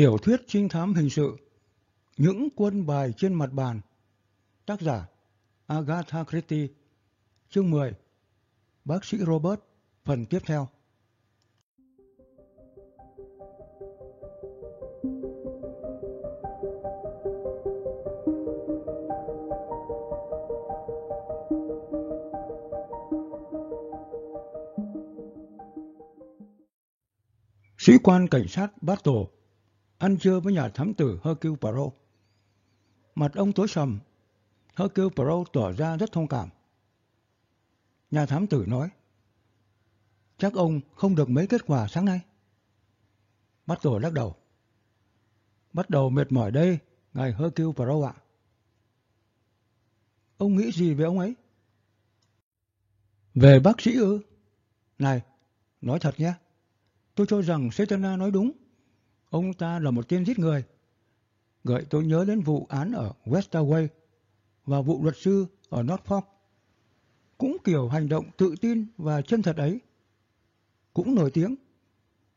Tiểu thuyết trinh thám hình sự, Những quân bài trên mặt bàn, Tác giả Agatha Christie, Chương 10 Bác sĩ Robert, Phần tiếp theo. Sĩ quan cảnh sát Battle ăn trưa với nhà thám tử Hercule Poirot. Mặt ông tối sầm, Hercule Poirot tỏ ra rất thông cảm. Nhà thám tử nói, chắc ông không được mấy kết quả sáng nay. Bắt rồi lắc đầu. Bắt đầu mệt mỏi đây, ngài Hercule Poirot ạ. Ông nghĩ gì về ông ấy? Về bác sĩ ư? Này, nói thật nhé. Tôi cho rằng Setana nói đúng. Ông ta là một tên giết người. Gợi tôi nhớ đến vụ án ở Westaway và vụ luật sư ở Norfolk. Cũng kiểu hành động tự tin và chân thật ấy. Cũng nổi tiếng.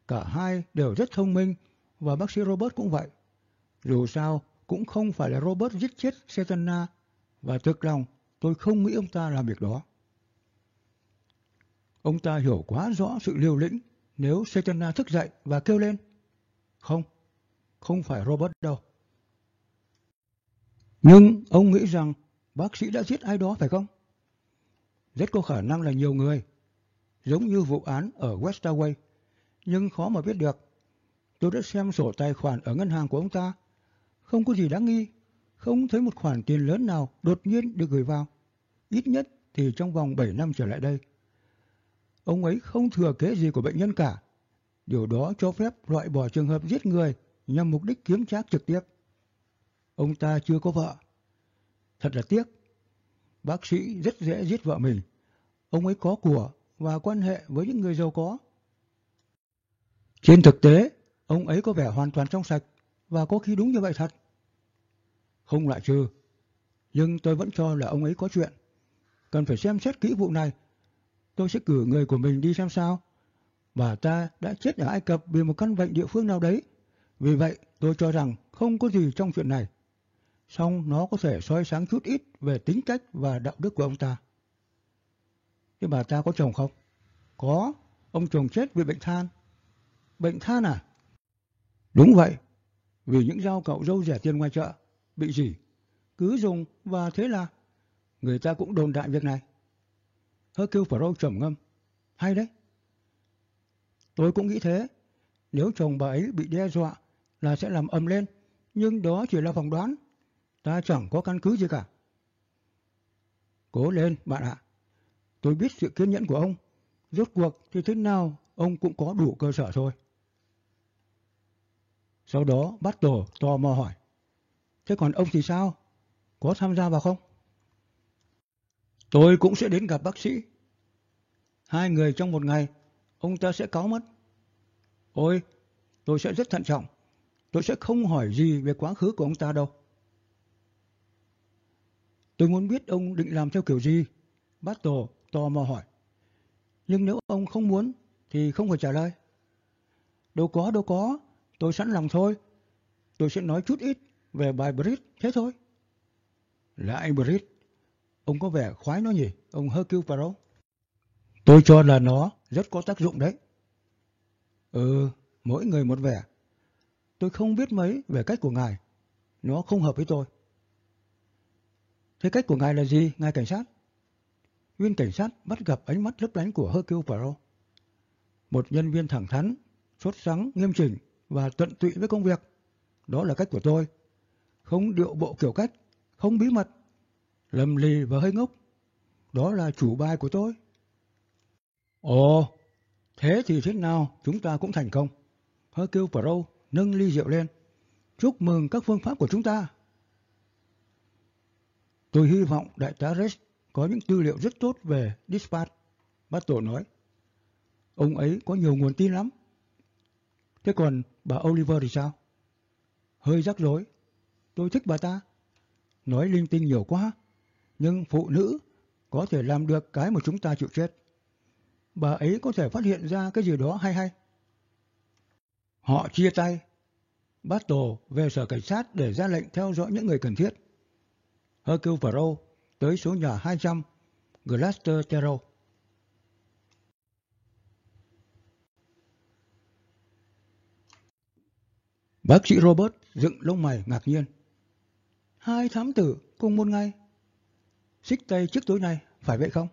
Cả hai đều rất thông minh và bác sĩ Robert cũng vậy. Dù sao, cũng không phải là Robert giết chết Setana và thực lòng tôi không nghĩ ông ta làm việc đó. Ông ta hiểu quá rõ sự liều lĩnh nếu Setana thức dậy và kêu lên. Không, không phải Robert đâu. Nhưng ông nghĩ rằng bác sĩ đã giết ai đó phải không? Rất có khả năng là nhiều người, giống như vụ án ở Westaway, nhưng khó mà biết được. Tôi đã xem sổ tài khoản ở ngân hàng của ông ta. Không có gì đáng nghi, không thấy một khoản tiền lớn nào đột nhiên được gửi vào. Ít nhất thì trong vòng 7 năm trở lại đây. Ông ấy không thừa kế gì của bệnh nhân cả. Điều đó cho phép loại bỏ trường hợp giết người nhằm mục đích kiếm trác trực tiếp. Ông ta chưa có vợ. Thật là tiếc. Bác sĩ rất dễ giết vợ mình. Ông ấy có của và quan hệ với những người giàu có. Trên thực tế, ông ấy có vẻ hoàn toàn trong sạch và có khi đúng như vậy thật. Không loại trừ, nhưng tôi vẫn cho là ông ấy có chuyện. Cần phải xem xét kỹ vụ này. Tôi sẽ cử người của mình đi xem sao. Bà ta đã chết ở Ai Cập vì một căn bệnh địa phương nào đấy. Vì vậy, tôi cho rằng không có gì trong chuyện này. Song nó có thể soi sáng chút ít về tính cách và đạo đức của ông ta. Thế bà ta có chồng không? Có, ông chồng chết vì bệnh than. Bệnh than à? Đúng vậy, vì những rau cậu dâu rẻ tiền ngoài chợ, bị gì? Cứ dùng và thế là người ta cũng đồn đại việc này. Hercule Poirot trầm ngâm. Hay đấy. Tôi cũng nghĩ thế. Nếu chồng bà ấy bị đe dọa là sẽ làm ầm lên. Nhưng đó chỉ là phỏng đoán. Ta chẳng có căn cứ gì cả. Cố lên, bạn ạ. Tôi biết sự kiên nhẫn của ông. Rốt cuộc thì thế nào ông cũng có đủ cơ sở thôi. Sau đó bắt tổ tò mò hỏi. Thế còn ông thì sao? Có tham gia vào không? Tôi cũng sẽ đến gặp bác sĩ. Hai người trong một ngày, ông ta sẽ cáo mất. Ôi, tôi sẽ rất thận trọng. Tôi sẽ không hỏi gì về quá khứ của ông ta đâu. Tôi muốn biết ông định làm theo kiểu gì. Bát Tổ tò mò hỏi. Nhưng nếu ông không muốn, thì không phải trả lời. Đâu có, đâu có. Tôi sẵn lòng thôi. Tôi sẽ nói chút ít về bài Brit, thế thôi. Lại Brit. Ông có vẻ khoái nó nhỉ, ông Hercule Poirot. Tôi cho là nó rất có tác dụng đấy. Ừ, mỗi người một vẻ. Tôi không biết mấy về cách của ngài. Nó không hợp với tôi. Thế cách của ngài là gì, ngài cảnh sát? Viên cảnh sát bắt gặp ánh mắt lấp lánh của Hercule Poirot. Một nhân viên thẳng thắn, sốt sắng, nghiêm chỉnh và tận tụy với công việc. Đó là cách của tôi. Không điệu bộ kiểu cách, không bí mật, lầm lì và hơi ngốc. Đó là chủ bài của tôi. Ồ, thế thì thế nào chúng ta cũng thành công. Hercule Pro nâng ly rượu lên. Chúc mừng các phương pháp của chúng ta. Tôi hy vọng đại tá Rex có những tư liệu rất tốt về Dispatch. Bác Tổ nói. Ông ấy có nhiều nguồn tin lắm. Thế còn bà Oliver thì sao? Hơi rắc rối. Tôi thích bà ta. Nói linh tinh nhiều quá. Nhưng phụ nữ có thể làm được cái mà chúng ta chịu chết. Bà ấy có thể phát hiện ra cái gì đó hay hay. Họ chia tay. Battle về sở cảnh sát để ra lệnh theo dõi những người cần thiết. Hercule Poirot tới số nhà 200 Gloucester Terrace. Bác sĩ Robert dựng lông mày ngạc nhiên. Hai thám tử cùng một ngày. Xích tay trước tối nay, phải vậy không?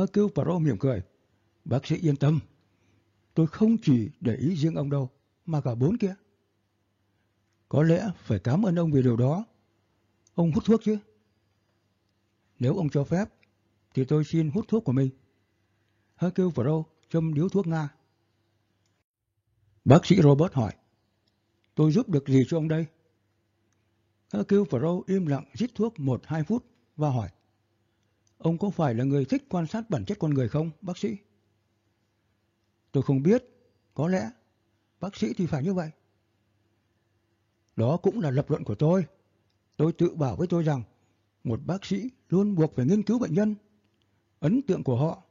Hercule Poirot mỉm cười. Bác sĩ yên tâm. Tôi không chỉ để ý riêng ông đâu, mà cả bốn kia. Có lẽ phải cảm ơn ông vì điều đó. Ông hút thuốc chứ? Nếu ông cho phép, thì tôi xin hút thuốc của mình. Hercule Poirot châm điếu thuốc Nga. Bác sĩ Robert hỏi. Tôi giúp được gì cho ông đây? Hercule Poirot im lặng rít thuốc một hai phút và hỏi. Ông có phải là người thích quan sát bản chất con người không, bác sĩ? Tôi không biết. Có lẽ. Bác sĩ thì phải như vậy. Đó cũng là lập luận của tôi. Tôi tự bảo với tôi rằng một bác sĩ luôn buộc phải nghiên cứu bệnh nhân. Ấn tượng của họ,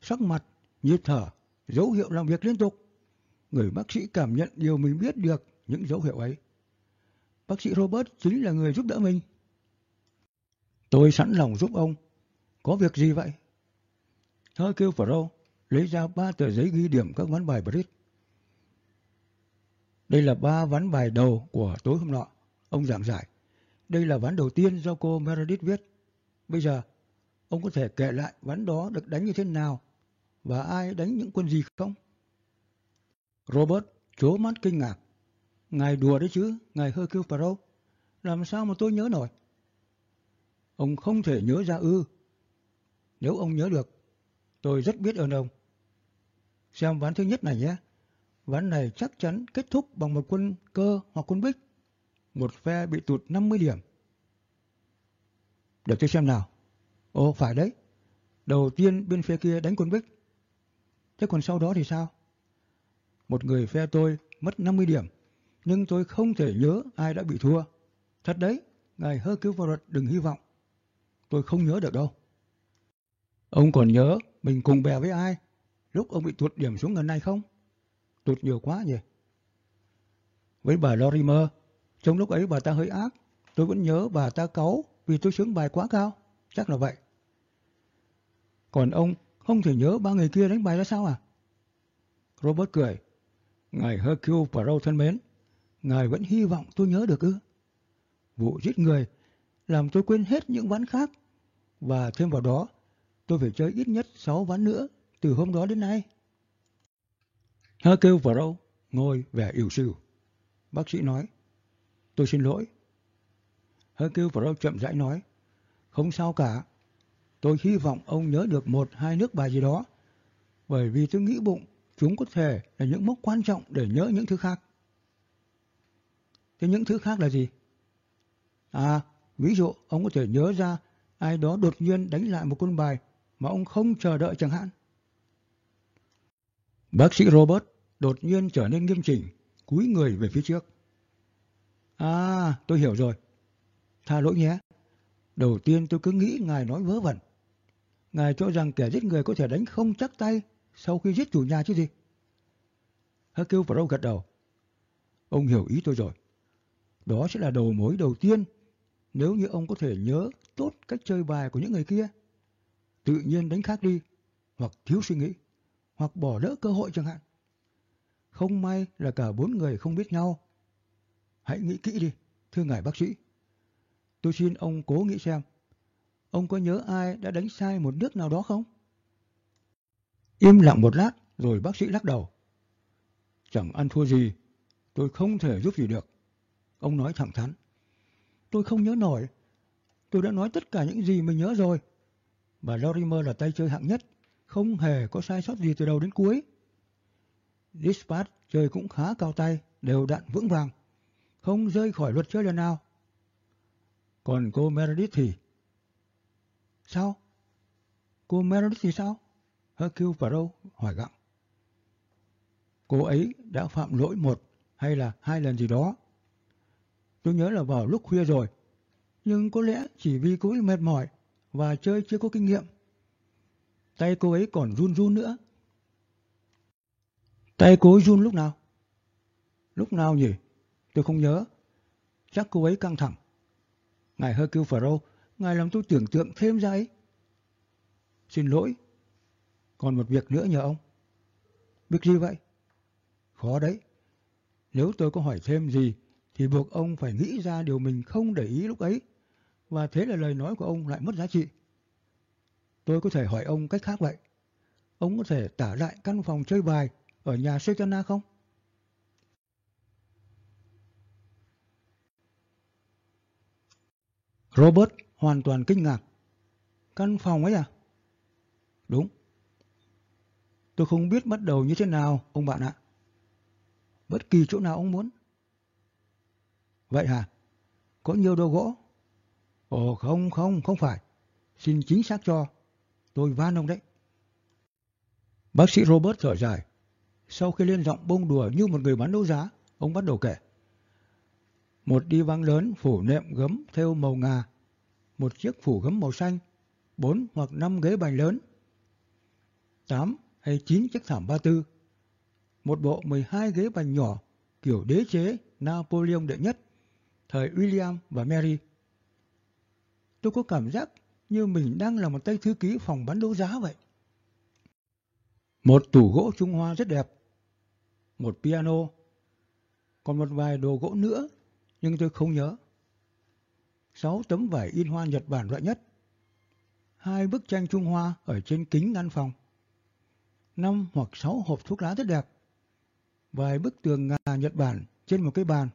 sắc mặt, nhịp thở, dấu hiệu làm việc liên tục. Người bác sĩ cảm nhận điều mình biết được những dấu hiệu ấy. Bác sĩ Robert chính là người giúp đỡ mình. Tôi sẵn lòng giúp ông. Có việc gì vậy? Hercule Poirot lấy ra ba tờ giấy ghi điểm các ván bài Brit. Đây là ba ván bài đầu của tối hôm nọ. Ông giảng giải. Đây là ván đầu tiên do cô Meredith viết. Bây giờ, ông có thể kể lại ván đó được đánh như thế nào và ai đánh những quân gì không? Robert chố mắt kinh ngạc. Ngài đùa đấy chứ, ngài Hercule Poirot. Làm sao mà tôi nhớ nổi? Ông không thể nhớ ra ư. Nếu ông nhớ được, tôi rất biết ơn ông. Xem ván thứ nhất này nhé. Ván này chắc chắn kết thúc bằng một quân cơ hoặc quân bích. Một phe bị tụt 50 điểm. Để tôi xem nào. Ồ, phải đấy. Đầu tiên bên phía kia đánh quân bích. Thế còn sau đó thì sao? Một người phe tôi mất 50 điểm nhưng tôi không thể nhớ ai đã bị thua. Thật đấy, ngài Hercule Poirot đừng hy vọng. Tôi không nhớ được đâu. Ông còn nhớ mình cùng bè với ai lúc ông bị tuột điểm xuống gần này không? Tụt nhiều quá nhỉ? Với bà Lorimer, trong lúc ấy bà ta hơi ác, tôi vẫn nhớ bà ta cáu vì tôi sướng bài quá cao. Chắc là vậy. Còn ông không thể nhớ ba người kia đánh bài ra sao à? Robert cười. Ngài Hercule Poirot thân mến, Ngài vẫn hy vọng tôi nhớ được ư? Vụ giết người làm tôi quên hết những ván khác. Và thêm vào đó, tôi phải chơi ít nhất 6 ván nữa từ hôm đó đến nay. Hercule Poirot ngồi vẻ ỉu xìu. Bác sĩ nói, tôi xin lỗi. Hercule Poirot chậm rãi nói, không sao cả. Tôi hy vọng ông nhớ được một hai nước bài gì đó. Bởi vì tôi nghĩ bụng chúng có thể là những mốc quan trọng để nhớ những thứ khác. Thế những thứ khác là gì? À, ví dụ ông có thể nhớ ra ai đó đột nhiên đánh lại một quân bài mà ông không chờ đợi chẳng hạn. Bác sĩ Robert đột nhiên trở nên nghiêm chỉnh, cúi người về phía trước. À, tôi hiểu rồi. Tha lỗi nhé. Đầu tiên tôi cứ nghĩ ngài nói vớ vẩn. Ngài cho rằng kẻ giết người có thể đánh không chắc tay sau khi giết chủ nhà chứ gì. Hercule Poirot gật đầu. Ông hiểu ý tôi rồi. Đó sẽ là đầu mối đầu tiên nếu như ông có thể nhớ tốt cách chơi bài của những người kia. Tự nhiên đánh khác đi, hoặc thiếu suy nghĩ, hoặc bỏ lỡ cơ hội chẳng hạn. Không may là cả bốn người không biết nhau. Hãy nghĩ kỹ đi, thưa ngài bác sĩ. Tôi xin ông cố nghĩ xem, ông có nhớ ai đã đánh sai một nước nào đó không? Im lặng một lát, rồi bác sĩ lắc đầu. Chẳng ăn thua gì, tôi không thể giúp gì được. Ông nói thẳng thắn. Tôi không nhớ nổi. Tôi đã nói tất cả những gì mình nhớ rồi và Lorimer là tay chơi hạng nhất. Không hề có sai sót gì từ đầu đến cuối. Dispatch chơi cũng khá cao tay, đều đặn vững vàng. Không rơi khỏi luật chơi lần nào. Còn cô Meredith thì... Sao? Cô Meredith thì sao? Hercule Poirot hỏi gặng. Cô ấy đã phạm lỗi một hay là hai lần gì đó Tôi nhớ là vào lúc khuya rồi. Nhưng có lẽ chỉ vì cô ấy mệt mỏi và chơi chưa có kinh nghiệm. Tay cô ấy còn run run nữa. Tay cô ấy run lúc nào? Lúc nào nhỉ? Tôi không nhớ. Chắc cô ấy căng thẳng. Ngài hơi kêu Pharaoh, ngài làm tôi tưởng tượng thêm ra ấy. Xin lỗi. Còn một việc nữa nhờ ông. Việc gì vậy? Khó đấy. Nếu tôi có hỏi thêm gì thì buộc ông phải nghĩ ra điều mình không để ý lúc ấy. Và thế là lời nói của ông lại mất giá trị. Tôi có thể hỏi ông cách khác vậy. Ông có thể tả lại căn phòng chơi bài ở nhà Setana không? Robert hoàn toàn kinh ngạc. Căn phòng ấy à? Đúng. Tôi không biết bắt đầu như thế nào, ông bạn ạ. Bất kỳ chỗ nào ông muốn. Vậy hả? Có nhiều đồ gỗ? Ồ không, không, không phải. Xin chính xác cho. Tôi van ông đấy. Bác sĩ Robert thở dài. Sau khi lên giọng bông đùa như một người bán đấu giá, ông bắt đầu kể. Một đi vang lớn phủ nệm gấm theo màu ngà, một chiếc phủ gấm màu xanh, bốn hoặc năm ghế bành lớn, tám hay chín chiếc thảm ba tư, một bộ 12 ghế bành nhỏ kiểu đế chế Napoleon đệ nhất, thời William và Mary. Tôi có cảm giác như mình đang là một tay thư ký phòng bán đấu giá vậy. Một tủ gỗ Trung Hoa rất đẹp, một piano, còn một vài đồ gỗ nữa nhưng tôi không nhớ. Sáu tấm vải in hoa Nhật Bản loại nhất, hai bức tranh Trung Hoa ở trên kính ngăn phòng, năm hoặc sáu hộp thuốc lá rất đẹp, vài bức tường ngà Nhật Bản trên một cái bàn.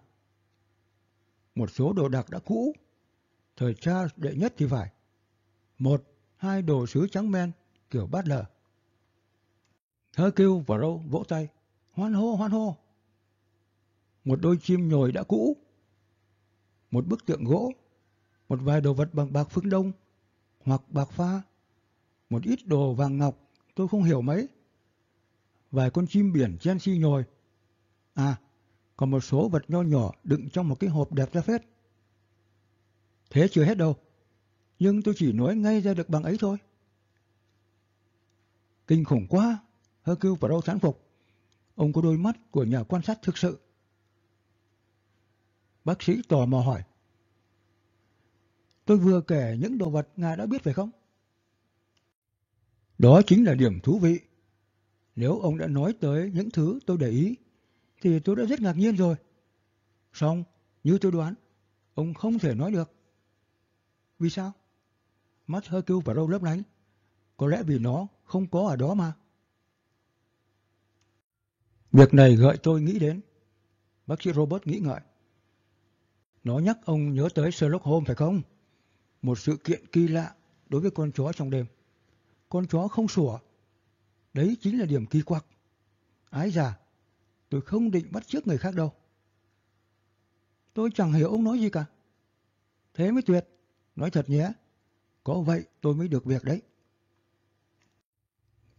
Một số đồ đạc đã cũ, thời cha đệ nhất thì phải. Một, hai đồ sứ trắng men kiểu bát lờ. Thơ kêu và râu vỗ tay. Hoan hô, hoan hô. Một đôi chim nhồi đã cũ. Một bức tượng gỗ. Một vài đồ vật bằng bạc phương đông hoặc bạc pha. Một ít đồ vàng ngọc tôi không hiểu mấy. Vài con chim biển chen si nhồi. À, còn một số vật nho nhỏ đựng trong một cái hộp đẹp ra phết. Thế chưa hết đâu. Nhưng tôi chỉ nói ngay ra được bằng ấy thôi. Kinh khủng quá, Hercule Poirot thán phục. Ông có đôi mắt của nhà quan sát thực sự. Bác sĩ tò mò hỏi. Tôi vừa kể những đồ vật ngài đã biết phải không? Đó chính là điểm thú vị. Nếu ông đã nói tới những thứ tôi để ý, thì tôi đã rất ngạc nhiên rồi. Xong, như tôi đoán, ông không thể nói được. Vì sao? Mắt Hercule râu lấp lánh. Có lẽ vì nó không có ở đó mà. Việc này gợi tôi nghĩ đến. Bác sĩ Robert nghĩ ngợi. Nó nhắc ông nhớ tới Sherlock Holmes phải không? Một sự kiện kỳ lạ đối với con chó trong đêm. Con chó không sủa. Đấy chính là điểm kỳ quặc. Ái già, tôi không định bắt trước người khác đâu. Tôi chẳng hiểu ông nói gì cả. Thế mới tuyệt. Nói thật nhé. Có vậy tôi mới được việc đấy.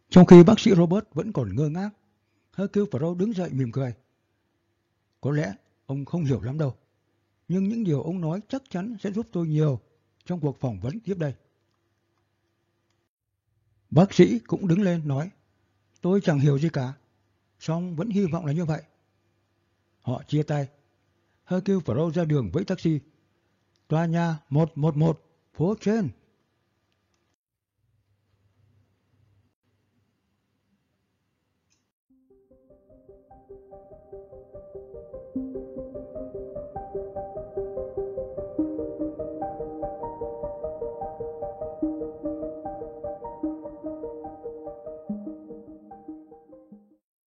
Trong khi bác sĩ Robert vẫn còn ngơ ngác, Hercule Poirot đứng dậy mỉm cười. Có lẽ ông không hiểu lắm đâu, nhưng những điều ông nói chắc chắn sẽ giúp tôi nhiều trong cuộc phỏng vấn tiếp đây. Bác sĩ cũng đứng lên nói, tôi chẳng hiểu gì cả, song vẫn hy vọng là như vậy. Họ chia tay. Hercule Poirot ra đường với taxi. Tòa nhà 111, phố trên.